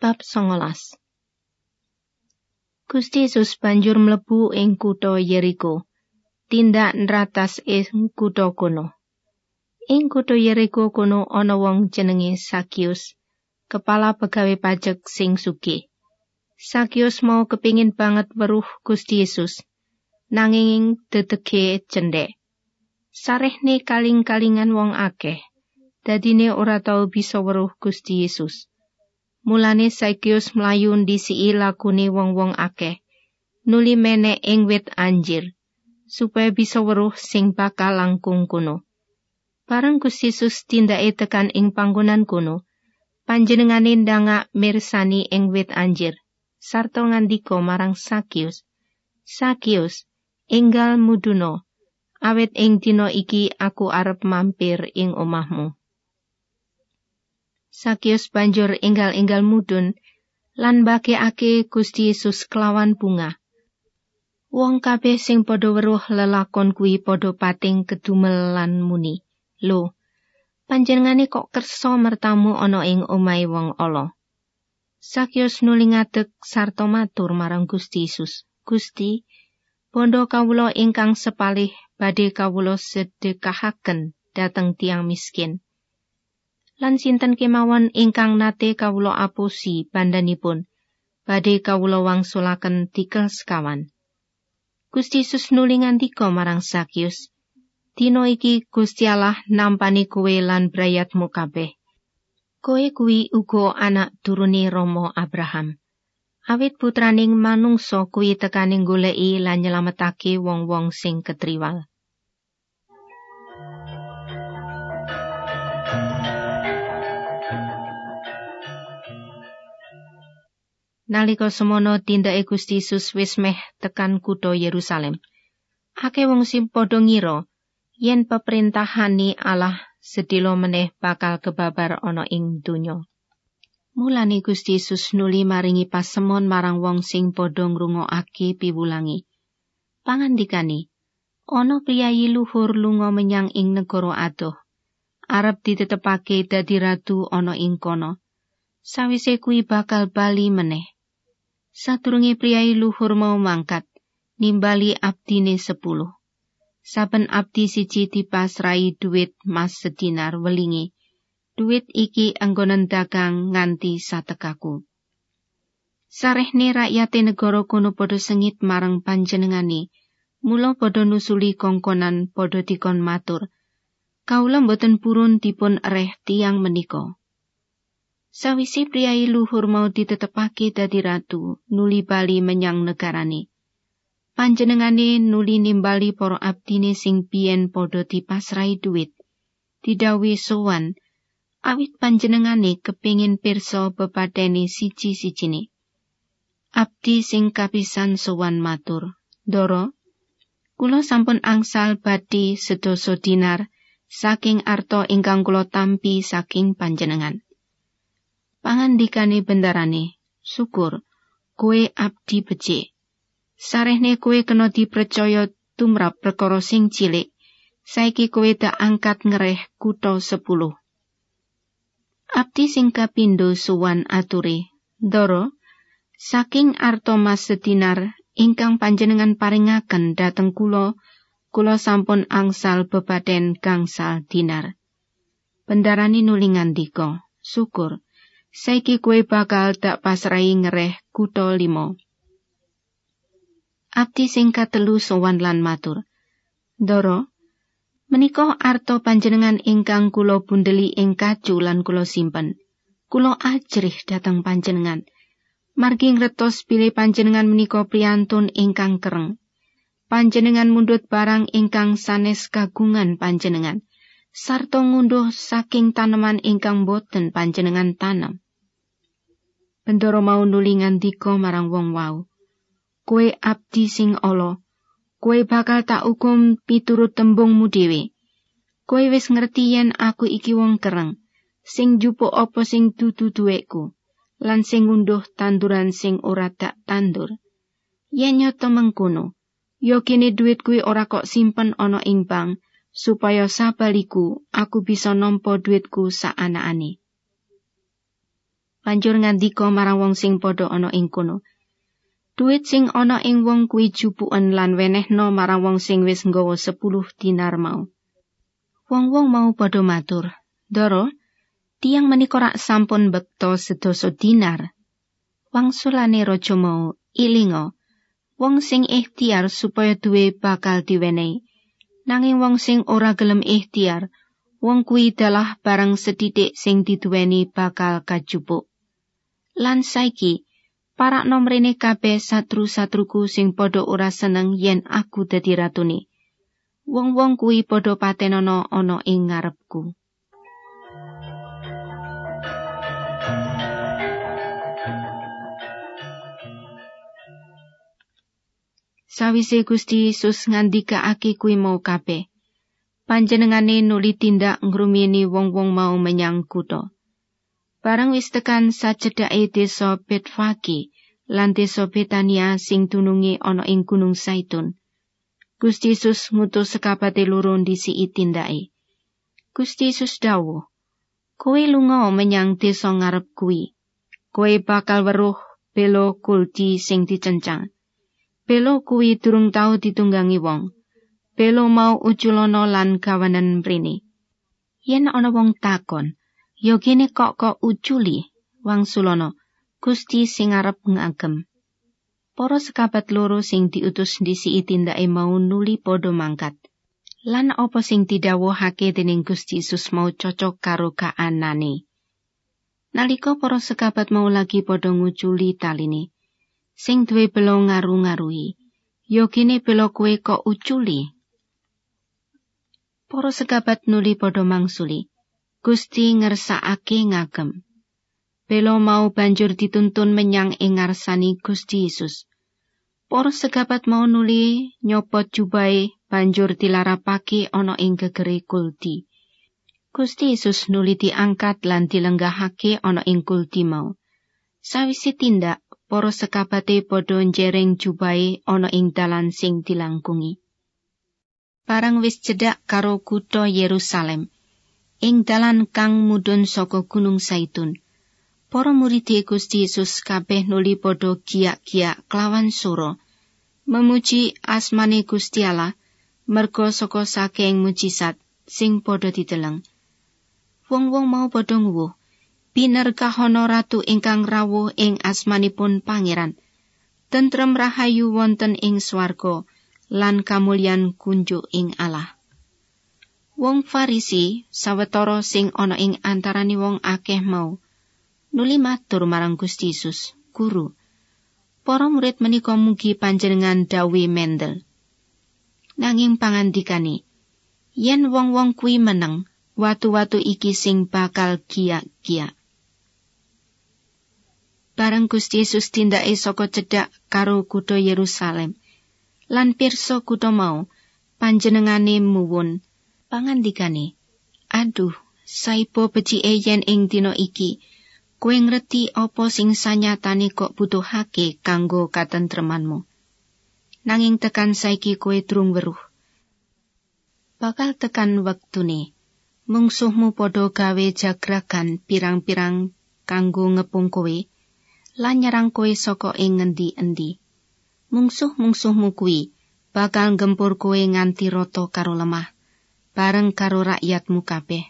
Bab 19 Gusti Yesus banjur mlebu ing kutha Yeriko. Tindak nratas ing kutha kono. Ing kutha Yeriko kono ana wong jenenge Sakius, kepala pegawe pajak sing sugih. Sakius mau kepingin banget weruh Gusti Yesus, nanging dedege cendhek. Sarehne kaling-kalingan wong akeh, dadine ora tau bisa weruh Gusti Yesus. Mulane Sakius mlayu ndisiki lakune wong-wong akeh. Nuli menek ing wit anjir supaya bisa weruh sing bakal langkung kuno. Bareng Gusti Yesus tindake tekan ing panggonan kuno, panjenengane ndangak mirsani ing wit anjir. Sarto ngandika marang Sakius, Sakius, enggal muduno, awet ing dina iki aku arep mampir ing omahmu. Sakius banjur enggal-enggal mudun lan mbagekake Gusti Yesus kelawan bunga. Wong kabeh sing padha weruh lelakon kuwi padha pating kedumel lan muni. Lo, panjenengane kok kersa mertamu ana ing omahe wong ala. Sakius nuli ngadeg sarta matur marang Gusti Yesus. Gusti, bondo kawula ingkang sepalih badhe kawula sedekahaken dateng tiang miskin. Lan sinten kemawon ingkang nate kawula apusi bandanipun? Badhe kawula wangsulaken tikel sekawan. Gusti Yesus nuli ngandika marang Sakius Dino iki Gusti Allah nampani kowe lan brayatmu kabeh. Koe kuwi uga anak turuni Romo Abraham. Awit putraning manungsa kuwi tekaning goleki lan nyelametake wong-wong sing ketriwal Nalika semono tindake Gusti Yesus wis meh tekan kutha Yerusalem. Akeh wong sing padha ngira yen peperintahane Allah sedilo meneh bakal kebabar ana ing donya. Mulane Gusti Yesus nuli maringi pasemon marang wong sing padha ngrungokake piwulangi. Pangandikani, ana priyayi luhur lunga menyang ing negara adoh. Arab ditetepake dadi ratu ana ing kono. Sawise kuwi bakal bali meneh. Saturunge priyayi luhur mau mangkat, nimbali abdine sepuluh. Saben abdi siji dipasrai duit mas sedinar welingi. Duit iki anggonen dagang nganti satekaku. Sarehne rakyate negara kono padha sengit marang panjenengane. Mula padha nusuli kongkonan padha dikon matur. Kaula mboten purun dipun ereh tiang menika. Sawisi priyayi luhur mau ditetepake dadi ratu, nuli bali menyang negarane. Panjenengane nuli nimbali para abdine sing biyen padha dipasrai duit. Didawi sowan, awit panjenengane kepingin pirsa bepateni siji-sijine. Abdi sing kapisan sowan matur, Doro, kula sampun angsal badi sedasa dinar saking arto ingkang kula tampi saking panjenengan. Pangandikane bendarane syukur kue abdi becik. Sarehne kue kena dipercaya tumrap perkara sing cilik. Saiki kue tak angkat ngereh kutha sepuluh. Abdi sing kapindo suwan ature doro saking arto mas sedinar ingkang panjenengan paringaken dateng kula kula sampun angsal bebaden gangsal dinar. Bendarani nulingan diko syukur saiki kue bakal dak pasrai ngereh kutha limo. Abdi sing katelu sowan lan matur. Doro, menika arto panjenengan ingkang kula bundeli ing kacu lan kula simpen. Kula ajrih dateng panjenengan. Margi ngretos pilih panjenengan menika priyantun ingkang kereng. Panjenengan mundut barang ingkang sanes kagungan panjenengan. Sarta ngunduh saking taneman ingkang boten panjenengan tanam. Bendoro mau nuli ngandika marang wong wau. Kue abdi sing ala, kue bakal tak hukum piturut tembungmu dhewe. Kue wis ngerti yen aku iki wong kereng, sing jupuk apa sing dudu duweku, lan sing ngunduh tanduran sing ora tak tandur. Yen nyoto mengkono, yo kene duit kuwi ora kok simpen ana ing bank, supaya sabaliku aku bisa nampa duitku saanakane. banjur ngandika marang wong sing padha ana ing kono. Duit sing ana ing wong kuwi jupuken lan wenehno marang wong sing wis nggawa sepuluh dinar mau. Wong-wong mau padha matur, "Doro, tiang menika rak sampun bekto sedasa dinar." Wangsulane raja mau ilinga, wong sing ikhtiar supaya duwe bakal diwenehi. Nanging wong sing ora gelem ikhtiar, wong kuwi dalah barang sedidik sing diduweni bakal kajupuk. Lan saiki, para nomrene kabeh satru-satruku sing padha ora seneng yen aku dadi ratune. Wong-wong kuwi padha patenono ana ing ngarepku. Sawise Gusti Yesus ngandikaake kuwi mau kabeh. Panjenengane nuli tindak ngrumiyini wong-wong mau menyang kutha. Barang wis tekan sacedhake desa Betfagi lan desa Betania sing tunungi ana ing Gunung Saitun. Gusti Yesus ngutus sekabate loro ndisi tindake. Gusti Yesus dawuh, "Kowe lunga menyang desa ngarep kuwi. Kowe bakal weruh belo kulti sing dicencang." Belo kuwi durung tau ditunggangi wong. Belo mau uculana lan kawanan mrene. Yen ana wong takon, yo kene kok kok uculi, wang sulono, Gusti sing arep ngagem. Para sekabat loro sing diutus ndisi tindake mau nuli padha mangkat. Lan apa sing didhawuhake dening Gusti Yesus mau cocok karo kaanane. Nalika para sekabat mau lagi padha nguculi taline, sing duwe belo ngaru-ngaruhi. Yo kene belo kue kok uculi. Para sekabat nuli padha mangsuli. Gusti ngersakake ngagem. Belo mau banjur dituntun menyang ing ngarsani Gusti Yesus. Para sekabat mau nuli nyopot jubahe banjur dilarapake ana ing gegere kulti. Gusti Yesus nuli diangkat lan dilenggahake ana ing kulti mau. Sawise tindak para sekabate padha njereng jubahe ana ing dalan sing dilangkungi. Parang wis cedhak karo kutha Yerusalem, ing dalan kang mudhun saka Gunung Saitun. Para murid Gusti Yesus kabeh nuli padha giyak-giyak kelawan sura, memuji asmane Gusti Allah merga saka saking mujizat sing padha diteleng. Wong-wong mau padha nguwuh, binerkahono ratu ingkang rawuh ing asmanipun pangeran. Tentrem rahayu wonten ing swarga lan kamulyan kunjuk ing Allah. Wong Farisi sawetara sing ana ing antarane wong akeh mau nuli matur marang Gusti Yesus, "Guru, para murid menika mugi panjenengan dawi mendel." Nanging pangandikane, yen wong-wong kuwi meneng, watu-watu iki sing bakal giyak-giyak. Barang Gusti Yesus tindake saka cedhak karo kutha Yerusalem. Lan pirsa kutha mau panjenengane muwun pangandikane, "Aduh, saipo becike yen ing dina iki kowe ngerti apa sing sanyatane kok butuhake kanggo katentremanmu. Nanging tekan saiki kowe durung weruh. Bakal tekan wektune mungsuhmu padha gawe jagragan pirang-pirang kanggo ngepung kowe." Lan nyerang kowe saka ing ngendi-endi. Mungsuh-mungsuhmu kuwi bakal gempur kowe nganti rata karo lemah, bareng karo rakyatmu kabeh.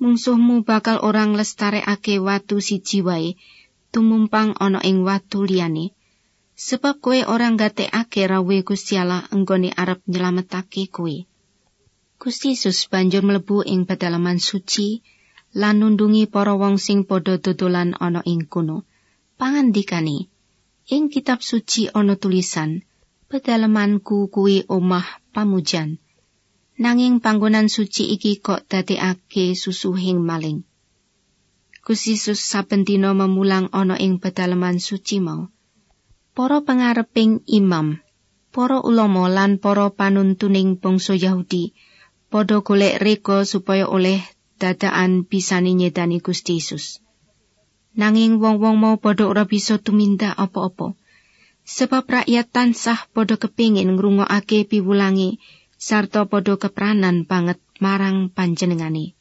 Mungsuhmu bakal orang lestarekake watu siji wae tumumpang ana ing watu liyane. Sebab kowe orang gatekake rawe Gusti Allah enggone arep nyelametake kowe. Gusti Yesus banjur mlebu ing pedalaman suci lan nundungi para wong sing padha dodolan ana ing kono. Pangandikane ing kitab suci ana tulisan pedalamanku kuwi omah pamujan. Nanging panggonan suci iki kok dadekake susuhing maling. Kusisus saben dina memulang ana ing pedalaman suci mau. Para pangareping imam para ulama lan para panuntuning bangsa Yahudi padha golek reka supaya oleh dadakan bisani nyedani Gusti Yesus. Nanging wong-wong mau padha ora bisa tumindak apa-apa. Sebab rakyat tansah padha kepingin ngrungokake piwulangi sarta padha kepranan banget marang panjenengane.